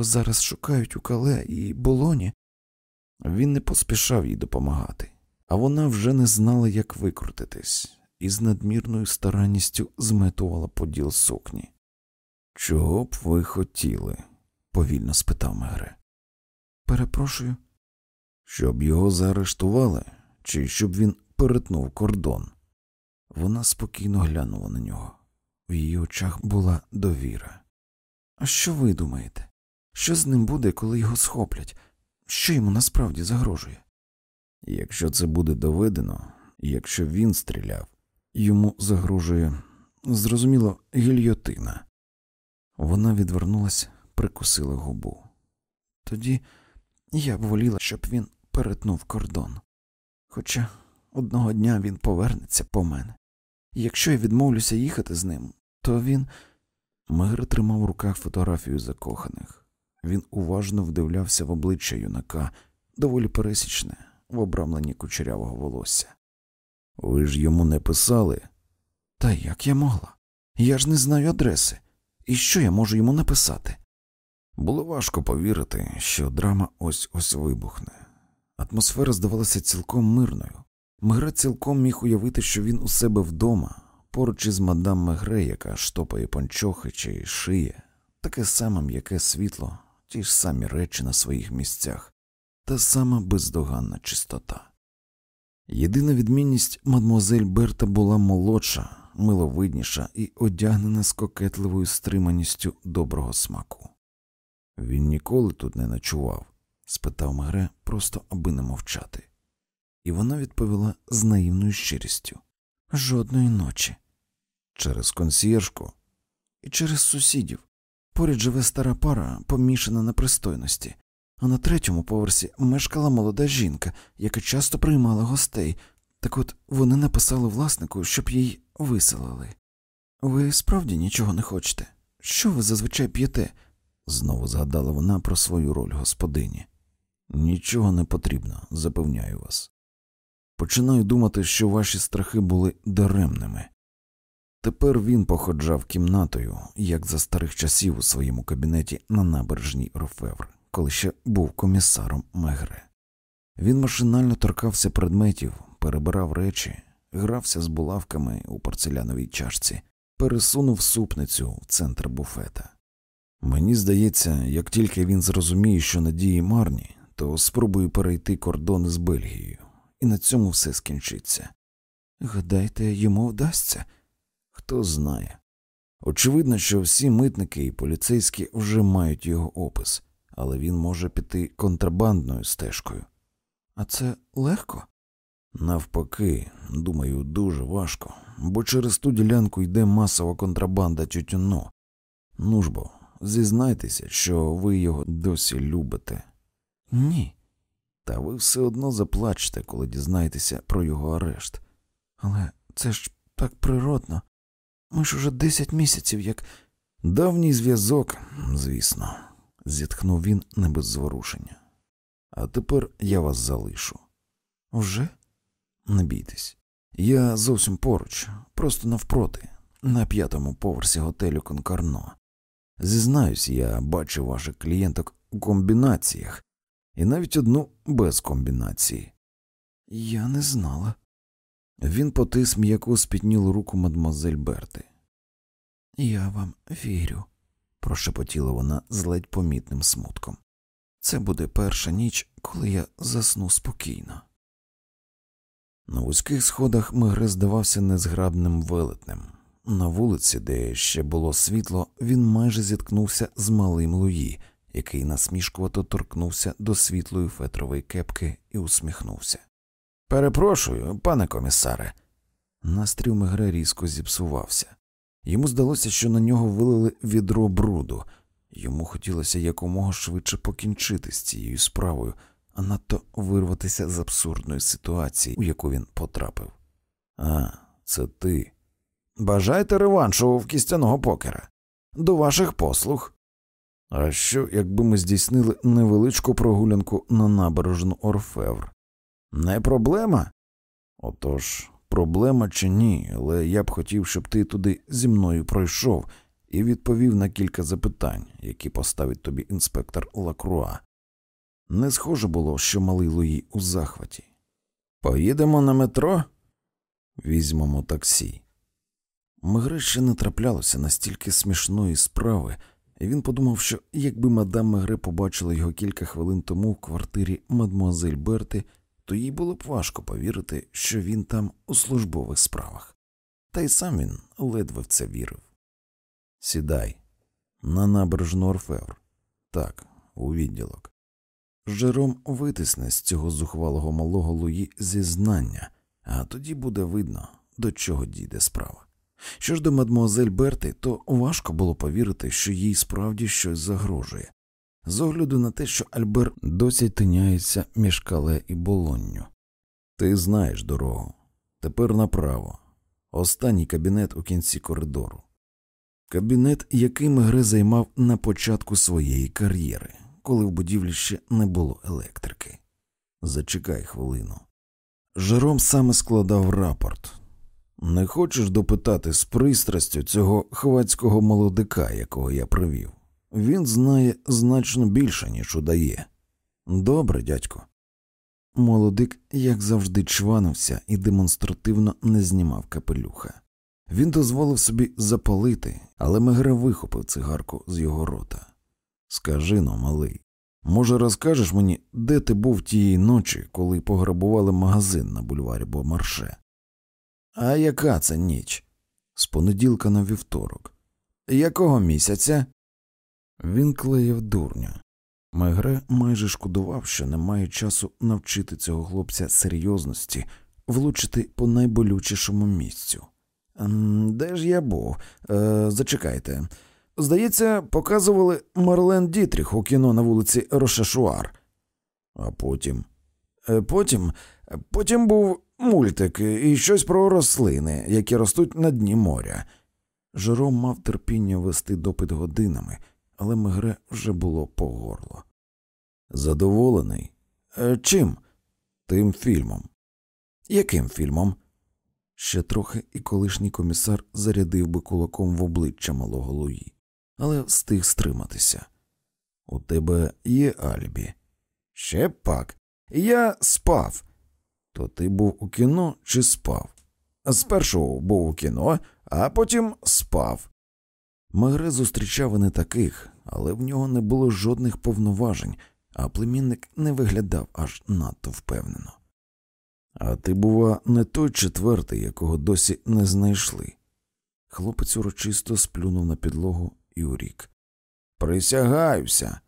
його зараз шукають у кале і болоні. Він не поспішав їй допомагати, а вона вже не знала, як викрутитись, і з надмірною старанністю зметувала поділ сукні. Чого б ви хотіли? повільно спитав Мегре. Перепрошую, щоб його заарештували, чи щоб він перетнув кордон. Вона спокійно глянула на нього. В її очах була довіра. А що ви думаєте? Що з ним буде, коли його схоплять? Що йому насправді загрожує? Якщо це буде доведено, якщо він стріляв, йому загрожує, зрозуміло, гільйотина. Вона відвернулась, прикусила губу. Тоді я б воліла, щоб він перетнув кордон. Хоча одного дня він повернеться по мене. І якщо я відмовлюся їхати з ним, то він. Мегр тримав у руках фотографію закоханих. Він уважно вдивлявся в обличчя юнака, доволі пересічне, в обрамленні кучерявого волосся. Ви ж йому не писали? Та як я могла? Я ж не знаю адреси. І що я можу йому написати? Було важко повірити, що драма ось ось вибухне. Атмосфера здавалася цілком мирною. Мегре цілком міг уявити, що він у себе вдома, поруч із мадам Мегре, яка штопає панчохи чи шиє, таке саме м'яке світло, ті ж самі речі на своїх місцях, та сама бездоганна чистота. Єдина відмінність мадмозель Берта була молодша, миловидніша і одягнена з кокетливою стриманістю доброго смаку. Він ніколи тут не ночував? спитав Мегре, просто аби не мовчати. І вона відповіла з наївною щирістю жодної ночі. Через консьєржку і через сусідів. Поряд живе стара пара, помішана на пристойності, а на третьому поверсі мешкала молода жінка, яка часто приймала гостей. Так от вони написали власнику, щоб їй виселили. Ви справді нічого не хочете? Що ви зазвичай п'єте? знову згадала вона про свою роль господині. Нічого не потрібно, запевняю вас. Починаю думати, що ваші страхи були даремними. Тепер він походжав кімнатою, як за старих часів у своєму кабінеті на набережній Рофевр, коли ще був комісаром Мегре. Він машинально торкався предметів, перебирав речі, грався з булавками у порцеляновій чашці, пересунув супницю в центр буфета. Мені здається, як тільки він зрозуміє, що надії марні, то спробує перейти кордон з Бельгією, і на цьому все скінчиться. Гадайте, йому вдасться? Хто знає. Очевидно, що всі митники і поліцейські вже мають його опис, але він може піти контрабандною стежкою. А це легко? Навпаки, думаю, дуже важко, бо через ту ділянку йде масова контрабанда тютюно. Ну ж бо, зізнайтеся, що ви його досі любите. Ні. Та ви все одно заплачете, коли дізнаєтеся про його арешт. Але це ж так природно. Ми ж уже десять місяців, як давній зв'язок, звісно, зітхнув він не без зворушення. А тепер я вас залишу. Вже? Не бійтесь. Я зовсім поруч, просто навпроти, на п'ятому поверсі готелю Конкарно. Зізнаюсь, я бачив ваших клієнток у комбінаціях, і навіть одну без комбінації. Я не знала. Він потис м'яку спітнілу руку мадмозель Берти. Я вам вірю, прошепотіла вона з ледь помітним смутком. Це буде перша ніч, коли я засну спокійно. На вузьких сходах Мегре здавався незграбним велетнем. На вулиці, де ще було світло, він майже зіткнувся з малим Луї, який насмішкувато торкнувся до світлої фетрової кепки і усміхнувся. Перепрошую, пане комісаре. Настрій Мегре різко зіпсувався. Йому здалося, що на нього вилили відро бруду. Йому хотілося якомога швидше покінчити з цією справою, а надто вирватися з абсурдної ситуації, у яку він потрапив. А, це ти. Бажаєте реваншу в кістяного покера? До ваших послуг. А що, якби ми здійснили невеличку прогулянку на набережну Орфевр? Не проблема? Отож, проблема чи ні, але я б хотів, щоб ти туди зі мною пройшов і відповів на кілька запитань, які поставить тобі інспектор Лакруа. Не схоже було, що малий Луї у захваті. Поїдемо на метро? Візьмемо таксі. Мегре ще не траплялося настільки смішної справи, і він подумав, що якби мадам Мегре побачила його кілька хвилин тому в квартирі мадмуазель Берти, то їй було б важко повірити, що він там у службових справах. Та й сам він ледве в це вірив. Сідай, на набережну Орфевр. Так, у відділок. Жером витисне з цього зухвалого малого Луї зізнання, а тоді буде видно, до чого дійде справа. Що ж до мадмуазель Берти, то важко було повірити, що їй справді щось загрожує, з огляду на те, що Альбер досі тиняється між кале і болонню. Ти знаєш дорогу. Тепер направо. Останній кабінет у кінці коридору. Кабінет, який Мегре займав на початку своєї кар'єри, коли в будівлі ще не було електрики. Зачекай хвилину. Жером саме складав рапорт. Не хочеш допитати з пристрастю цього хвацького молодика, якого я привів? Він знає значно більше, ніж удає. Добре, дядько. Молодик, як завжди, чванився і демонстративно не знімав капелюха. Він дозволив собі запалити, але Мегре вихопив цигарку з його рота. Скажи но, малий, може, розкажеш мені, де ти був тієї ночі, коли пограбували магазин на бульварі Бомарше? А яка це ніч? З понеділка на вівторок. Якого місяця? Він клеїв дурня. Мегре майже шкодував, що не має часу навчити цього хлопця серйозності, влучити по найболючішому місцю. Де ж я був? Е, Зачекайте. Здається, показували Марлен Дітріх у кіно на вулиці Рошешуар. А потім. Е, потім Потім був мультик і щось про рослини, які ростуть на дні моря. Жером мав терпіння вести допит годинами, але Мегре вже було по горло. Задоволений? Е, чим? Тим фільмом. Яким фільмом? Ще трохи і колишній комісар зарядив би кулаком в обличчя малого Луї, але встиг стриматися. У тебе є Альбі? Ще пак. Я спав. То ти був у кіно чи спав? Спершу був у кіно, а потім спав. Мегре зустрічав і не таких, але в нього не було жодних повноважень, а племінник не виглядав аж надто впевнено. А ти, бува, не той четвертий, якого досі не знайшли. Хлопець урочисто сплюнув на підлогу і урік. Присягаюся.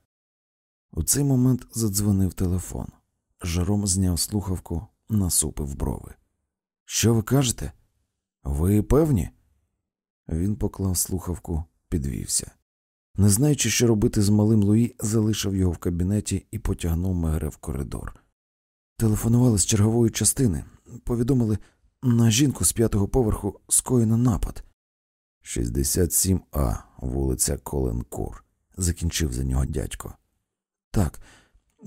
У цей момент задзвонив телефон. Жером зняв слухавку, насупив брови. Що ви кажете? Ви певні? Він поклав слухавку, підвівся. Не знаючи, що робити з малим Луї, залишив його в кабінеті і потягнув Мегре в коридор. Телефонували з чергової частини, повідомили на жінку з п'ятого поверху скоєно напад. 67А, вулиця Коленкур, закінчив за нього дядько. Так,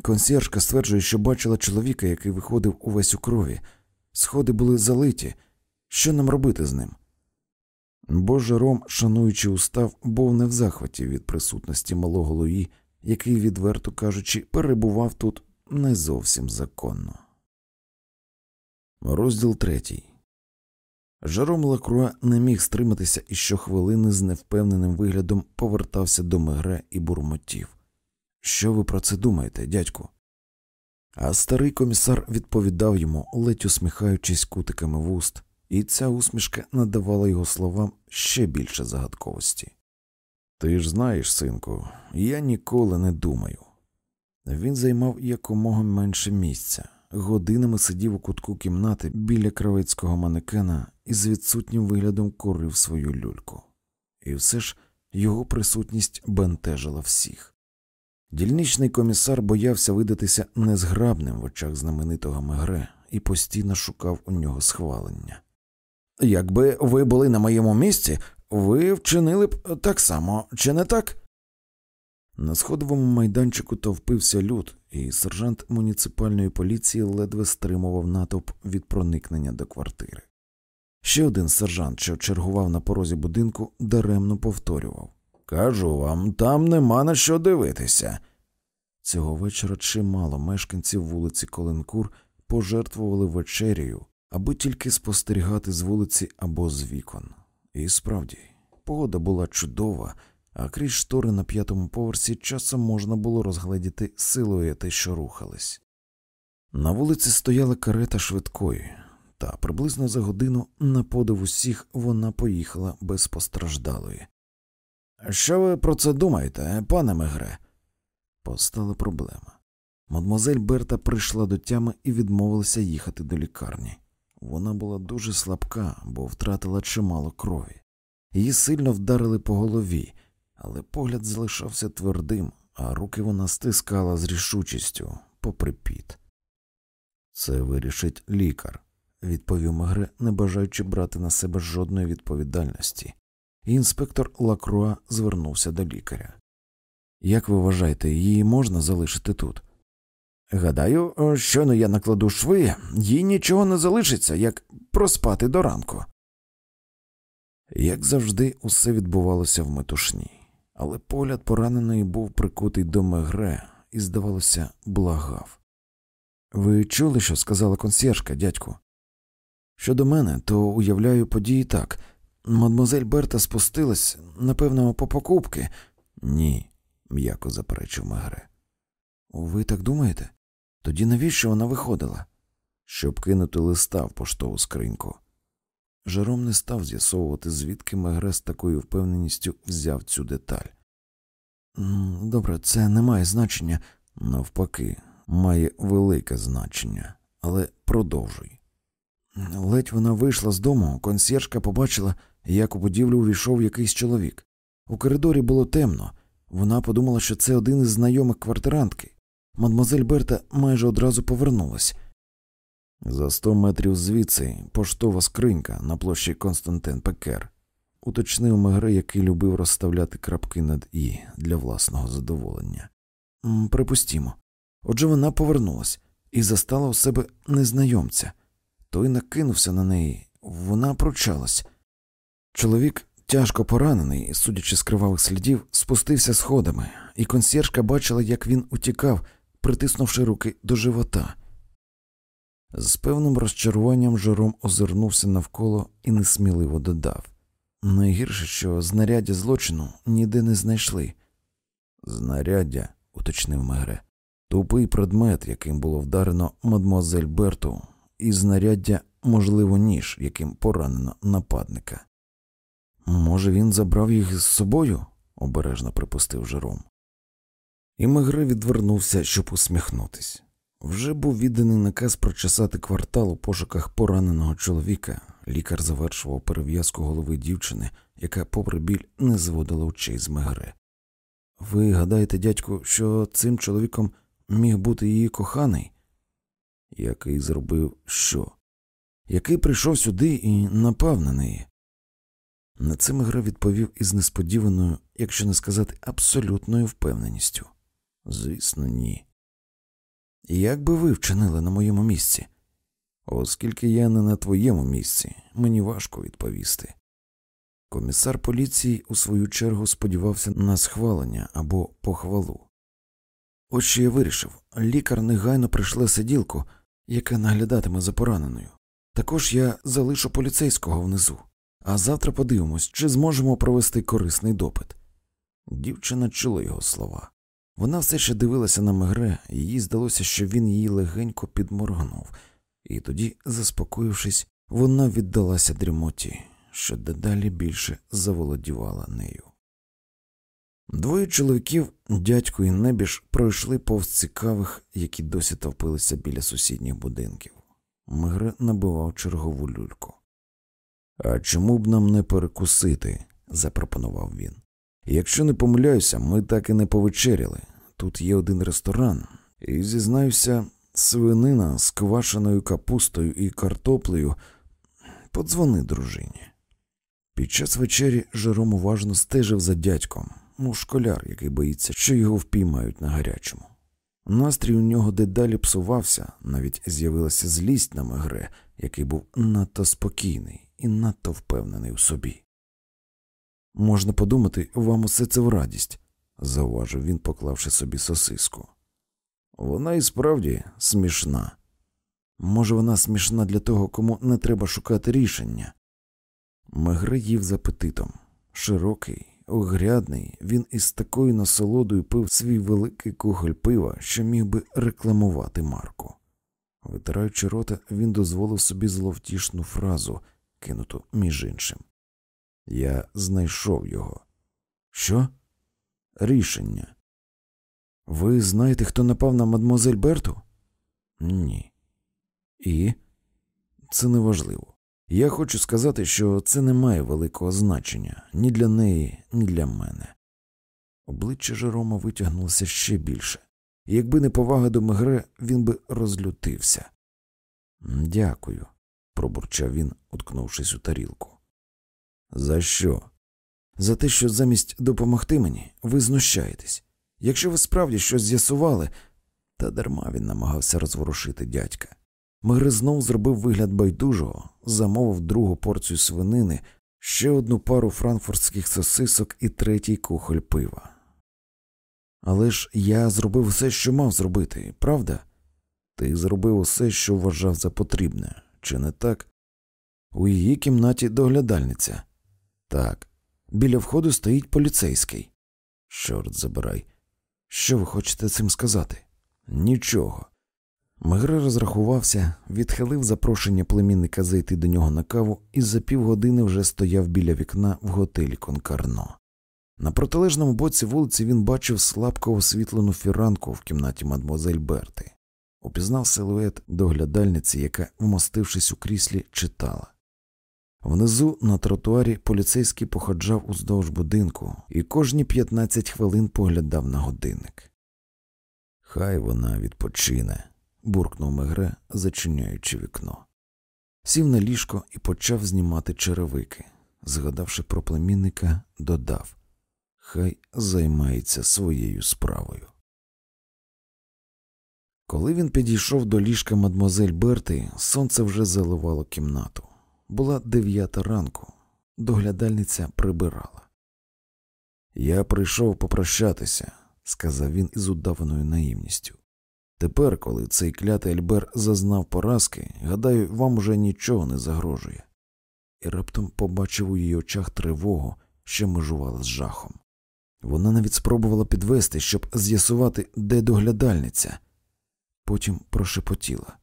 консьержка стверджує, що бачила чоловіка, який виходив увесь у крові. Сходи були залиті. Що нам робити з ним? Бо Жером, шануючи устав, був не в захваті від присутності малого Луї, який, відверто кажучи, перебував тут не зовсім законно. Розділ третій. Жером Лакруа не міг стриматися і щохвилини з невпевненим виглядом повертався до Мегре і бурмотів. Що ви про це думаєте, дядьку? А старий комісар відповідав йому, ледь усміхаючись кутиками вуст, і ця усмішка надавала його словам ще більше загадковості. Ти ж знаєш, синку, я ніколи не думаю. Він займав якомога менше місця, годинами сидів у кутку кімнати біля кравецького манекена і з відсутнім виглядом курив свою люльку. І все ж його присутність бентежила всіх. Дільничний комісар боявся видатися незграбним в очах знаменитого Мегре і постійно шукав у нього схвалення. Якби ви були на моєму місці, ви вчинили б так само, чи не так? На сходовому майданчику товпився люд, і сержант муніципальної поліції ледве стримував натовп від проникнення до квартири. Ще один сержант, що чергував на порозі будинку, даремно повторював Кажу вам, там нема на що дивитися. Цього вечора чимало мешканців вулиці Коленкур пожертвували вечерею, аби тільки спостерігати з вулиці або з вікон. І справді, погода була чудова, а крізь штори на п'ятому поверсі часом можна було розгледіти силуети, що рухались. На вулиці стояла карета швидкої, та приблизно за годину на подив усіх вона поїхала без постраждалої. Що ви про це думаєте, пане Мегре? Постала проблема. Мадмозель Берта прийшла до тями і відмовилася їхати до лікарні. Вона була дуже слабка, бо втратила чимало крові. Її сильно вдарили по голові, але погляд залишався твердим, а руки вона стискала з рішучістю попри піт. Це вирішить лікар, відповів Мегре, не бажаючи брати на себе жодної відповідальності. І інспектор Лакруа звернувся до лікаря. Як ви вважаєте, її можна залишити тут? Гадаю, щойно я накладу шви, їй нічого не залишиться, як проспати до ранку. Як завжди, усе відбувалося в метушні, але погляд пораненої був прикутий до мегре і, здавалося, благав. Ви чули, що сказала консьєржка, дядьку? Щодо мене, то уявляю події так. Мадмозель Берта спустилась, напевно, по покупки. Ні, м'яко заперечив Мегре. Ви так думаєте? Тоді навіщо вона виходила? Щоб кинути листа в поштову скриньку. Жером не став з'ясовувати, звідки Мегре з такою впевненістю взяв цю деталь. Добре, це не має значення, навпаки, має велике значення, але продовжуй. Ледь вона вийшла з дому, консьєржка побачила, як у будівлю увійшов якийсь чоловік. У коридорі було темно. Вона подумала, що це один із знайомих квартирантки. Мадмозель Берта майже одразу повернулась. За сто метрів звідси поштова скринька на площі Константин Пекер, уточнив Мегре, який любив розставляти крапки над і для власного задоволення. Припустімо. Отже, вона повернулась і застала у себе незнайомця. Той накинувся на неї, вона пручалась. Чоловік, тяжко поранений, судячи з кривавих слідів, спустився сходами, і консьєржка бачила, як він утікав, притиснувши руки до живота. З певним розчаруванням Жером озирнувся навколо і несміливо додав найгірше, що знаряддя злочину ніде не знайшли. Знаряддя, уточнив Мегре, тупий предмет, яким було вдарено мадмуазель Берту, і знаряддя, можливо, ніж, яким поранено нападника. Може, він забрав їх з собою? обережно припустив Жером. І Мегре відвернувся, щоб усміхнутись. Вже був відданий наказ прочесати квартал у пошуках пораненого чоловіка. Лікар завершував перев'язку голови дівчини, яка, попри біль, не зводила очей з Мегре. Ви гадаєте, дядьку, що цим чоловіком міг бути її коханий? Який зробив що? Який прийшов сюди і напав на неї? На це Мегре відповів із несподіваною, якщо не сказати абсолютною впевненістю. Звісно, ні. Як би ви вчинили на моєму місці? Оскільки я не на твоєму місці, мені важко відповісти. Комісар поліції у свою чергу сподівався на схвалення або похвалу. От що я вирішив лікар негайно прийшле сиділку, яка наглядатиме за пораненою. Також я залишу поліцейського внизу, а завтра подивимось, чи зможемо провести корисний допит. Дівчина чула його слова. Вона все ще дивилася на Мегре, і їй здалося, що він її легенько підморгнув, і тоді, заспокоївшись, вона віддалася дрімоті, що дедалі більше заволодівала нею. Двоє чоловіків, дядько і небіж, пройшли повз цікавих, які досі товпилися біля сусідніх будинків. Мегре набивав чергову люльку. А чому б нам не перекусити? запропонував він. Якщо не помиляюся, ми так і не повечеряли. Тут є один ресторан, і зізнаюся, свинина з квашеною капустою і картоплею. Подзвони дружині. Під час вечері Жером уважно стежив за дядьком, ну, школяр, який боїться, що його впіймають на гарячому. Настрій у нього дедалі псувався, навіть з'явилася злість на Мегре, який був надто спокійний і надто впевнений у собі. Можна подумати, вам усе це в радість, зауважив він, поклавши собі сосиску. Вона і справді смішна. Може, вона смішна для того, кому не треба шукати рішення. Мегре їв з апетитом. Широкий, огрядний, він із такою насолодою пив свій великий кухоль пива, що міг би рекламувати Марку. Витираючи рота, він дозволив собі зловтішну фразу, кинуту між іншим. Я знайшов його. Що? Рішення. Ви знаєте, хто напав на мадмозель Берту? Ні. І це неважливо. Я хочу сказати, що це не має великого значення ні для неї, ні для мене. Обличчя Жерома витягнулося ще більше, якби не повага до Мегре, він би розлютився. Дякую, пробурчав він, уткнувшись у тарілку. За що? За те, що замість допомогти мені, ви знущаєтесь. Якщо ви справді щось з'ясували, та дарма він намагався розворушити дядька. Мегре знов зробив вигляд байдужого, замовив другу порцію свинини, ще одну пару франкфуртських сосисок і третій кухоль пива. Але ж я зробив усе, що мав зробити, правда? Ти зробив усе, що вважав за потрібне, чи не так? У її кімнаті доглядальниця. Так, біля входу стоїть поліцейський. Чорт забирай. Що ви хочете цим сказати? Нічого. Мегре розрахувався, відхилив запрошення племінника зайти до нього на каву і за півгодини вже стояв біля вікна в готелі Конкарно. На протилежному боці вулиці він бачив слабко освітлену фіранку в кімнаті мадмозель Берти, упізнав силует доглядальниці, яка, вмостившись у кріслі, читала. Внизу на тротуарі поліцейський походжав уздовж будинку і кожні 15 хвилин поглядав на годинник. Хай вона відпочине, буркнув Мегре, зачиняючи вікно. Сів на ліжко і почав знімати черевики. Згадавши про племінника, додав Хай займається своєю справою. Коли він підійшов до ліжка мадмозель Берти, сонце вже заливало кімнату. Була дев'ята ранку, доглядальниця прибирала. Я прийшов попрощатися, сказав він із удаваною наївністю. Тепер, коли цей клятий Альбер зазнав поразки, гадаю, вам уже нічого не загрожує. І раптом побачив у її очах тривогу, що межувала з жахом. Вона навіть спробувала підвести, щоб з'ясувати, де доглядальниця. Потім прошепотіла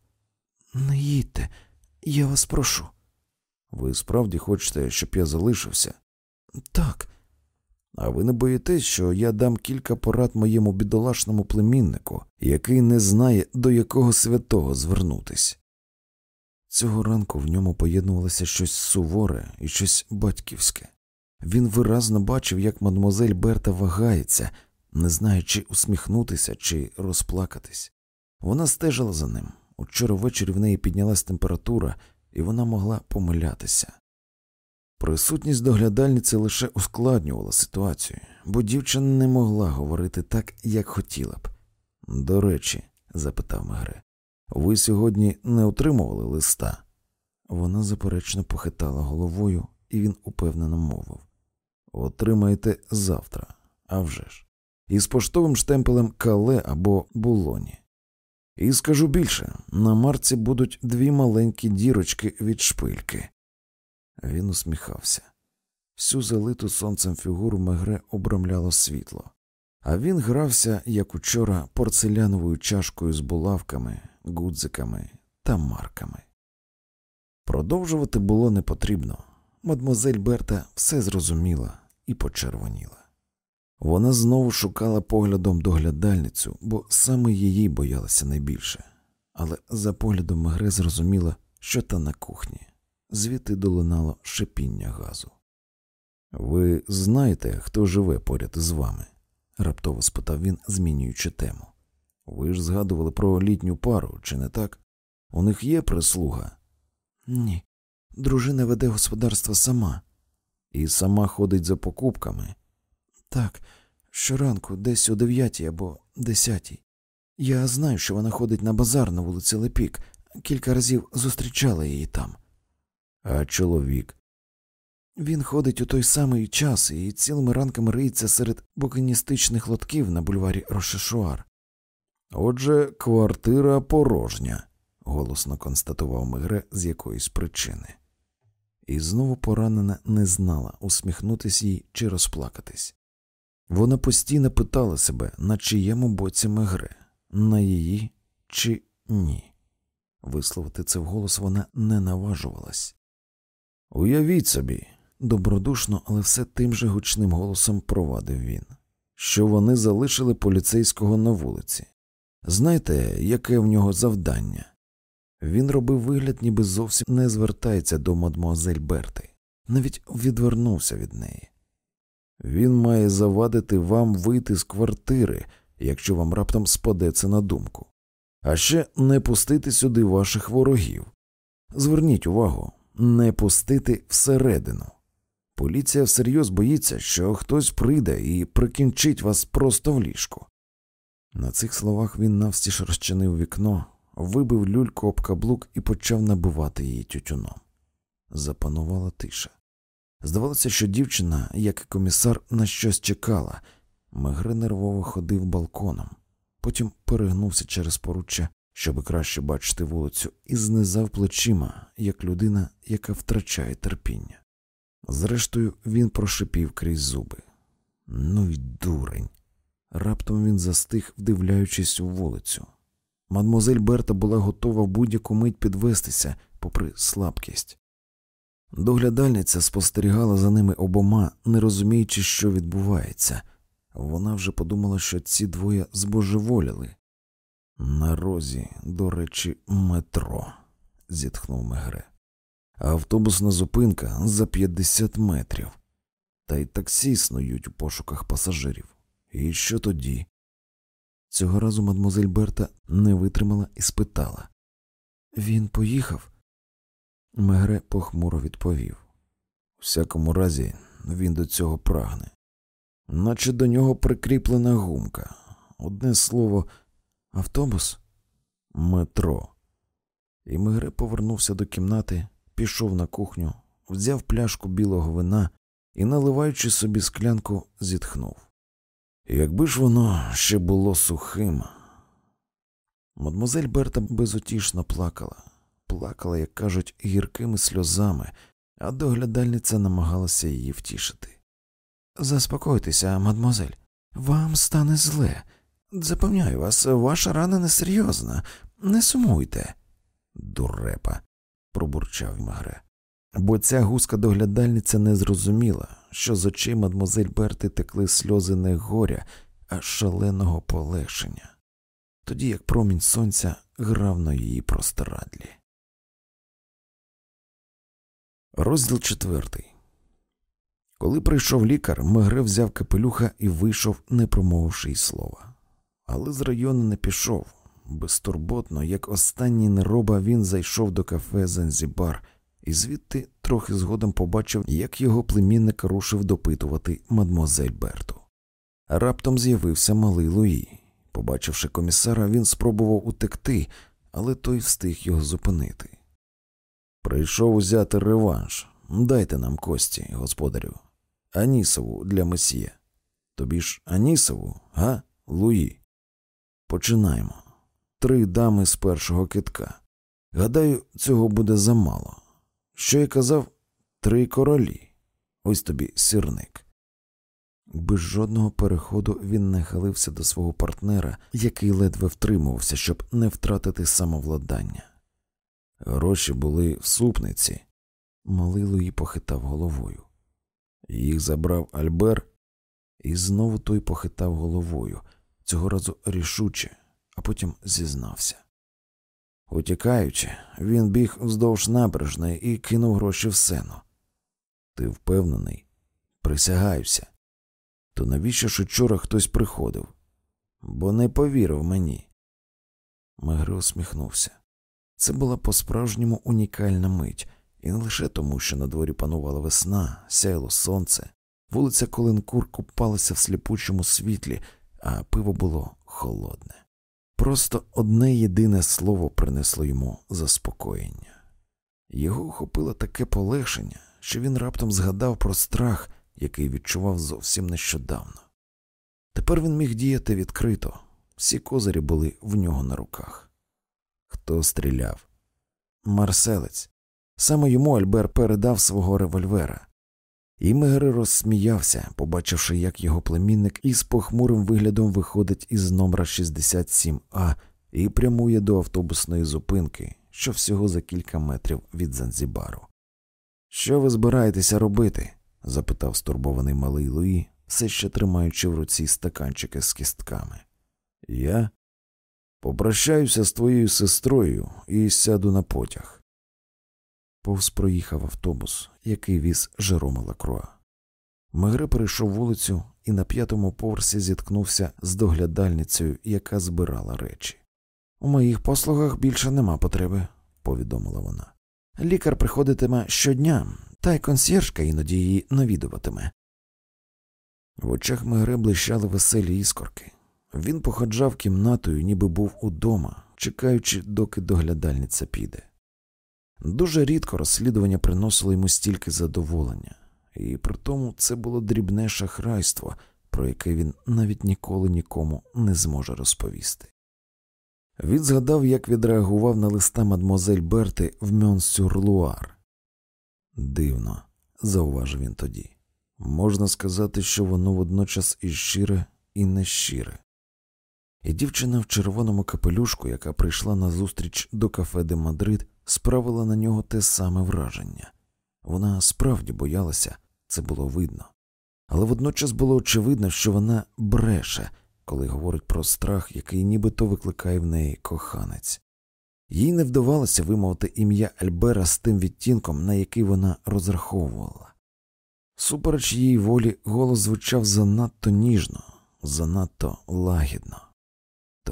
Не їдьте, я вас прошу. Ви справді хочете, щоб я залишився? Так. А ви не боїтесь, що я дам кілька порад моєму бідолашному племіннику, який не знає, до якого святого звернутись? Цього ранку в ньому поєднувалося щось суворе і щось батьківське. Він виразно бачив, як мадмозель Берта вагається, не знаючи усміхнутися чи розплакатись. Вона стежила за ним. Учора ввечері в неї піднялась температура, і вона могла помилятися. Присутність доглядальниці лише ускладнювала ситуацію, бо дівчина не могла говорити так, як хотіла б. До речі, запитав Мегре, ви сьогодні не отримували листа? Вона заперечно похитала головою, і він упевнено мовив Отримаєте завтра, а вже ж, із поштовим штемпелем Кале або Булоні. І скажу більше на марці будуть дві маленькі дірочки від шпильки. Він усміхався. Всю залиту сонцем фігуру Мегре обрамляло світло, а він грався, як учора, порцеляновою чашкою з булавками, гудзиками та марками. Продовжувати було не потрібно. Мадмозель Берта все зрозуміла і почервоніла. Вона знову шукала поглядом доглядальницю, бо саме її боялася найбільше, але за поглядом Мегре зрозуміла, що та на кухні, звідти долинало шипіння газу. Ви знаєте, хто живе поряд з вами? раптово спитав він, змінюючи тему. Ви ж згадували про літню пару, чи не так? У них є прислуга? Ні. Дружина веде господарство сама. І сама ходить за покупками. Так, щоранку, десь о дев'ятій або десятій. Я знаю, що вона ходить на базар на вулиці Лепік. Кілька разів зустрічала її там. А чоловік. Він ходить у той самий час і цілими ранками риється серед букиністичних лотків на бульварі Рошешуар. Отже, квартира порожня, голосно констатував Мегре з якоїсь причини. І знову поранена не знала, усміхнутись їй чи розплакатись. Вона постійно питала себе, на чиєму боці Мегре, на її чи ні. Висловити це вголос вона не наважувалась. Уявіть собі, добродушно, але все тим же гучним голосом провадив він, що вони залишили поліцейського на вулиці. Знаєте, яке в нього завдання? Він робив вигляд, ніби зовсім не звертається до мадмуазель Берти, навіть відвернувся від неї. Він має завадити вам вийти з квартири, якщо вам раптом спаде це на думку, а ще не пустити сюди ваших ворогів. Зверніть увагу, не пустити всередину. Поліція всерйоз боїться, що хтось прийде і прикінчить вас просто в ліжку. На цих словах він навстіж розчинив вікно, вибив люльку об каблук і почав набивати її тютюном. Запанувала тиша. Здавалося, що дівчина, як і комісар, на щось чекала. Мегре нервово ходив балконом, потім перегнувся через поруччя, щоб краще бачити вулицю, і знизав плечима, як людина, яка втрачає терпіння. Зрештою, він прошипів крізь зуби. Ну й дурень. Раптом він застиг, вдивляючись у вулицю. Мадмозель Берта була готова в будь-яку мить підвестися, попри слабкість. Доглядальниця спостерігала за ними обома, не розуміючи, що відбувається. Вона вже подумала, що ці двоє збожеволіли. На розі, до речі, метро, зітхнув Мегре. Автобусна зупинка за 50 метрів, та й таксі снують у пошуках пасажирів. І що тоді? Цього разу мадмозель Берта не витримала і спитала Він поїхав? Мегре похмуро відповів. У всякому разі, він до цього прагне, наче до нього прикріплена гумка. Одне слово, автобус, метро. І Мегре повернувся до кімнати, пішов на кухню, взяв пляшку білого вина і, наливаючи собі склянку, зітхнув. Якби ж воно ще було сухим. Мадмозель Берта безутішно плакала, плакала, як кажуть, гіркими сльозами, а доглядальниця намагалася її втішити. Заспокойтеся, мадмозель, вам стане зле. Запевняю вас, ваша рана несерйозна, не сумуйте. Дурепа, пробурчав Магре. Бо ця гуска доглядальниця не зрозуміла, що з очей мадмозель Берти текли сльози не горя, а шаленого полегшення, тоді як промінь сонця грав на її простирадлі. Розділ четвертий. Коли прийшов лікар, Мегре взяв капелюха і вийшов, не промовивши й слова. Але з району не пішов. Безтурботно, як останній нероба, він зайшов до кафе Занзібар і звідти трохи згодом побачив, як його племінник рушив допитувати мадмозель Берту. Раптом з'явився малий Луї. Побачивши комісара, він спробував утекти, але той встиг його зупинити. Прийшов узяти реванш. Дайте нам кості, господарю. Анісову для месьє. Тобі ж Анісову, га, Луї? Починаємо. Три дами з першого китка. Гадаю, цього буде замало. Що я казав? Три королі. Ось тобі сірник. Без жодного переходу він нахилився до свого партнера, який ледве втримувався, щоб не втратити самовладання. Гроші були в супниці. Малий Луї похитав головою. Їх забрав Альбер, і знову той похитав головою, цього разу рішуче, а потім зізнався. Утікаючи, він біг вздовж набережної і кинув гроші в сену. Ти впевнений? Присягаюся. То навіщо ж учора хтось приходив? Бо не повірив мені. Мегре усміхнувся. Це була по-справжньому унікальна мить, і не лише тому, що на дворі панувала весна, сяяло сонце, вулиця Коленкур купалася в сліпучому світлі, а пиво було холодне. Просто одне єдине слово принесло йому заспокоєння. Його охопило таке полегшення, що він раптом згадав про страх, який відчував зовсім нещодавно. Тепер він міг діяти відкрито, всі козирі були в нього на руках. Хто стріляв? Марселець. Саме йому Альбер передав свого револьвера. І Мегре розсміявся, побачивши, як його племінник із похмурим виглядом виходить із номера 67А і прямує до автобусної зупинки, що всього за кілька метрів від Занзібару. Що ви збираєтеся робити? запитав стурбований малий Луї, все ще тримаючи в руці стаканчики з кістками. Я попрощаюся з твоєю сестрою і сяду на потяг. Повз проїхав автобус, який віз Жерома Лакруа. Мегре перейшов вулицю і на п'ятому поверсі зіткнувся з доглядальницею, яка збирала речі. У моїх послугах більше нема потреби, повідомила вона. Лікар приходитиме щодня, та й консьєржка іноді її навідуватиме. В очах Мегре блищали веселі іскорки. Він походжав кімнатою, ніби був удома, чекаючи, доки доглядальниця піде. Дуже рідко розслідування приносило йому стільки задоволення, і при тому це було дрібне шахрайство, про яке він навіть ніколи нікому не зможе розповісти. Він згадав, як відреагував на листа мадмозель Берти в Мьонсюр-Луар. Дивно, зауважив він тоді. Можна сказати, що воно водночас і щире, і нещире. І дівчина в червоному капелюшку, яка прийшла на зустріч до кафе де Мадрид, справила на нього те саме враження. Вона справді боялася, це було видно. Але водночас було очевидно, що вона бреше, коли говорить про страх, який нібито викликає в неї коханець. Їй не вдавалося вимовити ім'я Альбера з тим відтінком, на який вона розраховувала. Супереч її волі голос звучав занадто ніжно, занадто лагідно.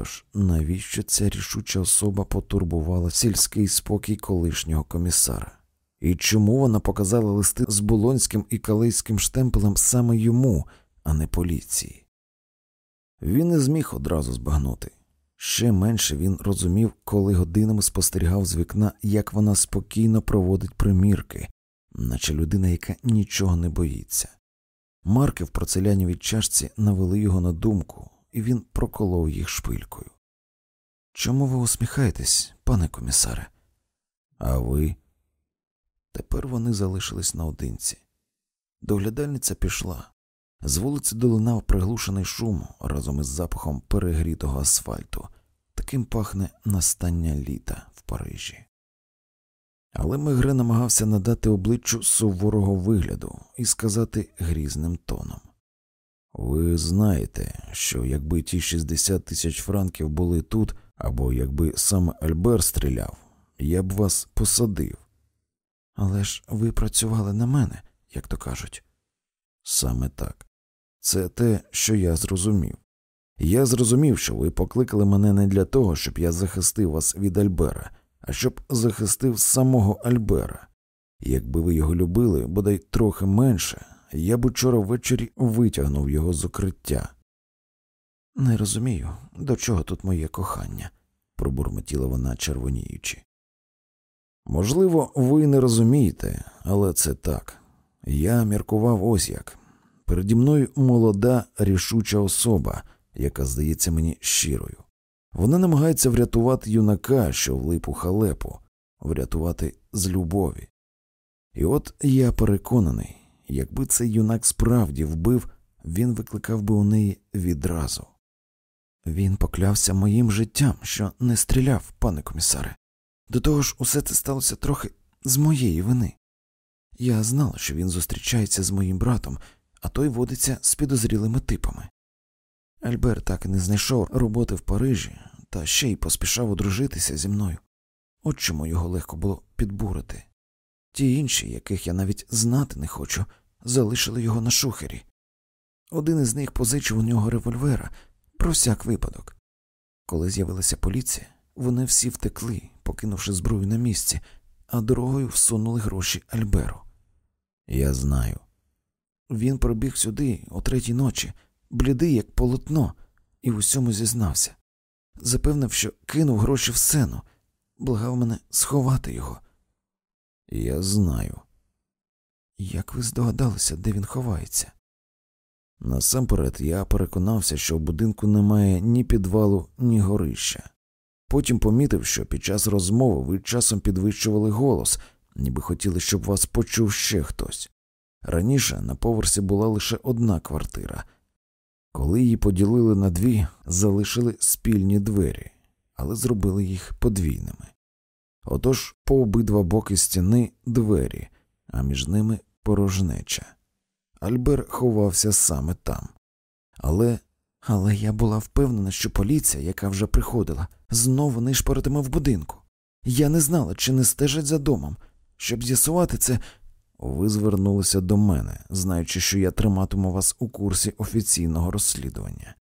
Тож навіщо ця рішуча особа потурбувала сільський спокій колишнього комісара? І чому вона показала листи з булонським і калейським штемпелем саме йому, а не поліції? Він не зміг одразу збагнути. Ще менше він розумів, коли годинами спостерігав з вікна, як вона спокійно проводить примірки, наче людина, яка нічого не боїться. Марки в порцелянівій чашці навели його на думку, і він проколов їх шпилькою. Чому ви усміхаєтесь, пане комісаре? А ви? Тепер вони залишились наодинці. Доглядальниця пішла. З вулиці долинав приглушений шум разом із запахом перегрітого асфальту. Таким пахне настання літа в Парижі. Але Мегре намагався надати обличчю суворого вигляду і сказати грізним тоном Ви знаєте, що якби ті 60 тисяч франків були тут, або якби саме Альбер стріляв, я б вас посадив. Але ж ви працювали на мене, як то кажуть. Саме так. Це те, що я зрозумів. Я зрозумів, що ви покликали мене не для того, щоб я захистив вас від Альбера, а щоб захистив самого Альбера. Якби ви його любили, бодай трохи менше, я б учора ввечері витягнув його з укриття. Не розумію, до чого тут моє кохання, пробурмотіла вона, червоніючи. Можливо, ви не розумієте, але це так. Я міркував ось як. Переді мною молода, рішуча особа, яка здається мені щирою. Вона намагається врятувати юнака, що влип у халепу, врятувати з любові. І от я переконаний, якби цей юнак справді вбив, він викликав би у неї відразу. Він поклявся моїм життям, що не стріляв, пане комісаре. До того ж, усе це сталося трохи з моєї вини. Я знала, що він зустрічається з моїм братом, а той водиться з підозрілими типами. Альбер так і не знайшов роботи в Парижі та ще й поспішав одружитися зі мною. От чому його легко було підбурити. Ті інші, яких я навіть знати не хочу, залишили його на шухері. Один із них позичив у нього револьвера про всяк випадок. Коли з'явилася поліція, вони всі втекли, покинувши зброю на місці, а дорогою всунули гроші Альберу. Я знаю. Він пробіг сюди о третій ночі, блідий, як полотно, і в усьому зізнався. запевнив, що кинув гроші в сцену, благав мене сховати його. Я знаю. Як ви здогадалися, де він ховається? Насамперед я переконався, що в будинку немає ні підвалу, ні горища. Потім помітив, що під час розмови ви часом підвищували голос, ніби хотіли, щоб вас почув ще хтось. Раніше на поверсі була лише одна квартира. Коли її поділили на дві, залишили спільні двері, але зробили їх подвійними. Отож по обидва боки стіни двері, а між ними порожнеча. Альбер ховався саме там. Але але я була впевнена, що поліція, яка вже приходила, знову нишпоритиме в будинку. Я не знала, чи не стежать за домом. Щоб з'ясувати це, ви звернулися до мене, знаючи, що я триматиму вас у курсі офіційного розслідування.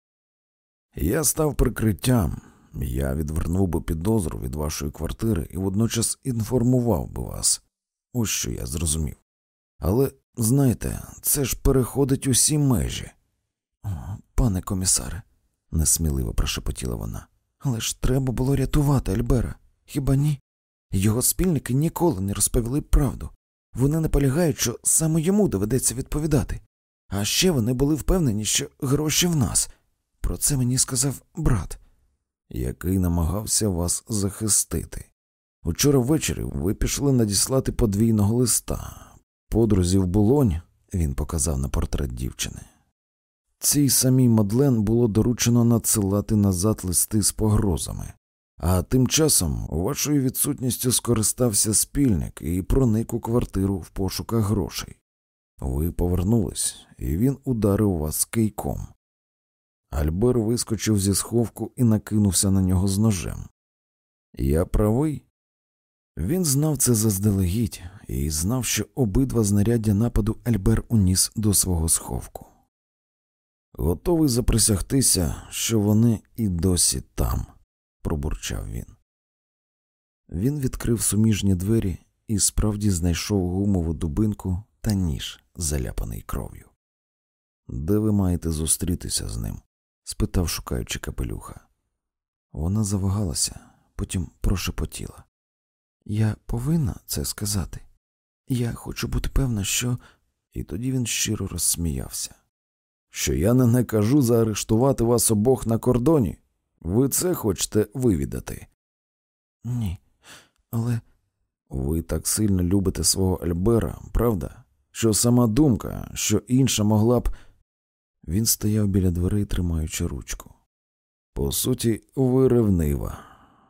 Я став прикриттям, я відвернув би підозру від вашої квартири і водночас інформував би вас. Ось що я зрозумів. Але знаєте, це ж переходить усі межі. Пане комісаре, несміливо прошепотіла вона. Але ж треба було рятувати Альбера, хіба ні? Його спільники ніколи не розповіли правду. Вони наполягають, що саме йому доведеться відповідати. А ще вони були впевнені, що гроші в нас. Про це мені сказав брат, який намагався вас захистити. Учора ввечері ви пішли надіслати подвійного листа. Подрузі в Булонь, він показав на портрет дівчини. Цій самій Мадлен було доручено надсилати назад листи з погрозами, а тим часом вашою відсутністю скористався спільник і проник у квартиру в пошуках грошей. Ви повернулись, і він ударив вас кийком. Альбер вискочив зі сховку і накинувся на нього з ножем. Я правий. Він знав це заздалегідь і знав, що обидва знаряддя нападу Альбер уніс до свого сховку. Готовий заприсягтися, що вони і досі там, пробурчав він. Він відкрив суміжні двері і справді знайшов гумову дубинку та ніж, заляпаний кров'ю. Де ви маєте зустрітися з ним? спитав, шукаючи капелюха. Вона завагалася, потім прошепотіла. Я повинна це сказати. Я хочу бути певна, що. І тоді він щиро розсміявся. Що я не не кажу заарештувати вас обох на кордоні? Ви це хочете вивідати? Ні, але ви так сильно любите свого Альбера, правда? Що сама думка, що інша могла б. Він стояв біля дверей, тримаючи ручку. По суті, ви ревнива.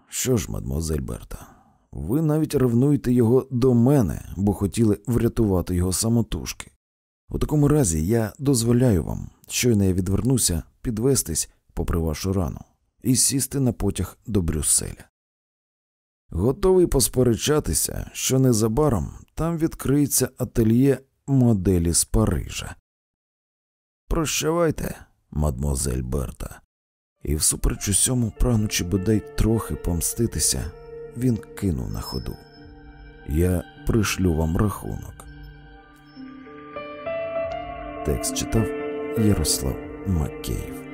Що ж, мадмозель Берта, ви навіть ревнуєте його до мене, бо хотіли врятувати його самотужки. У такому разі я дозволяю вам, щойно я відвернуся, підвестись, попри вашу рану, і сісти на потяг до Брюсселя. Готовий посперечатися, що незабаром там відкриється ательє моделі з Парижа. Прощавайте, мадмозель Берта, і всупереч усьому, прагнучи бодай трохи помститися, він кинув на ходу. Я пришлю вам рахунок. Текст читав Ярослав Макеїв.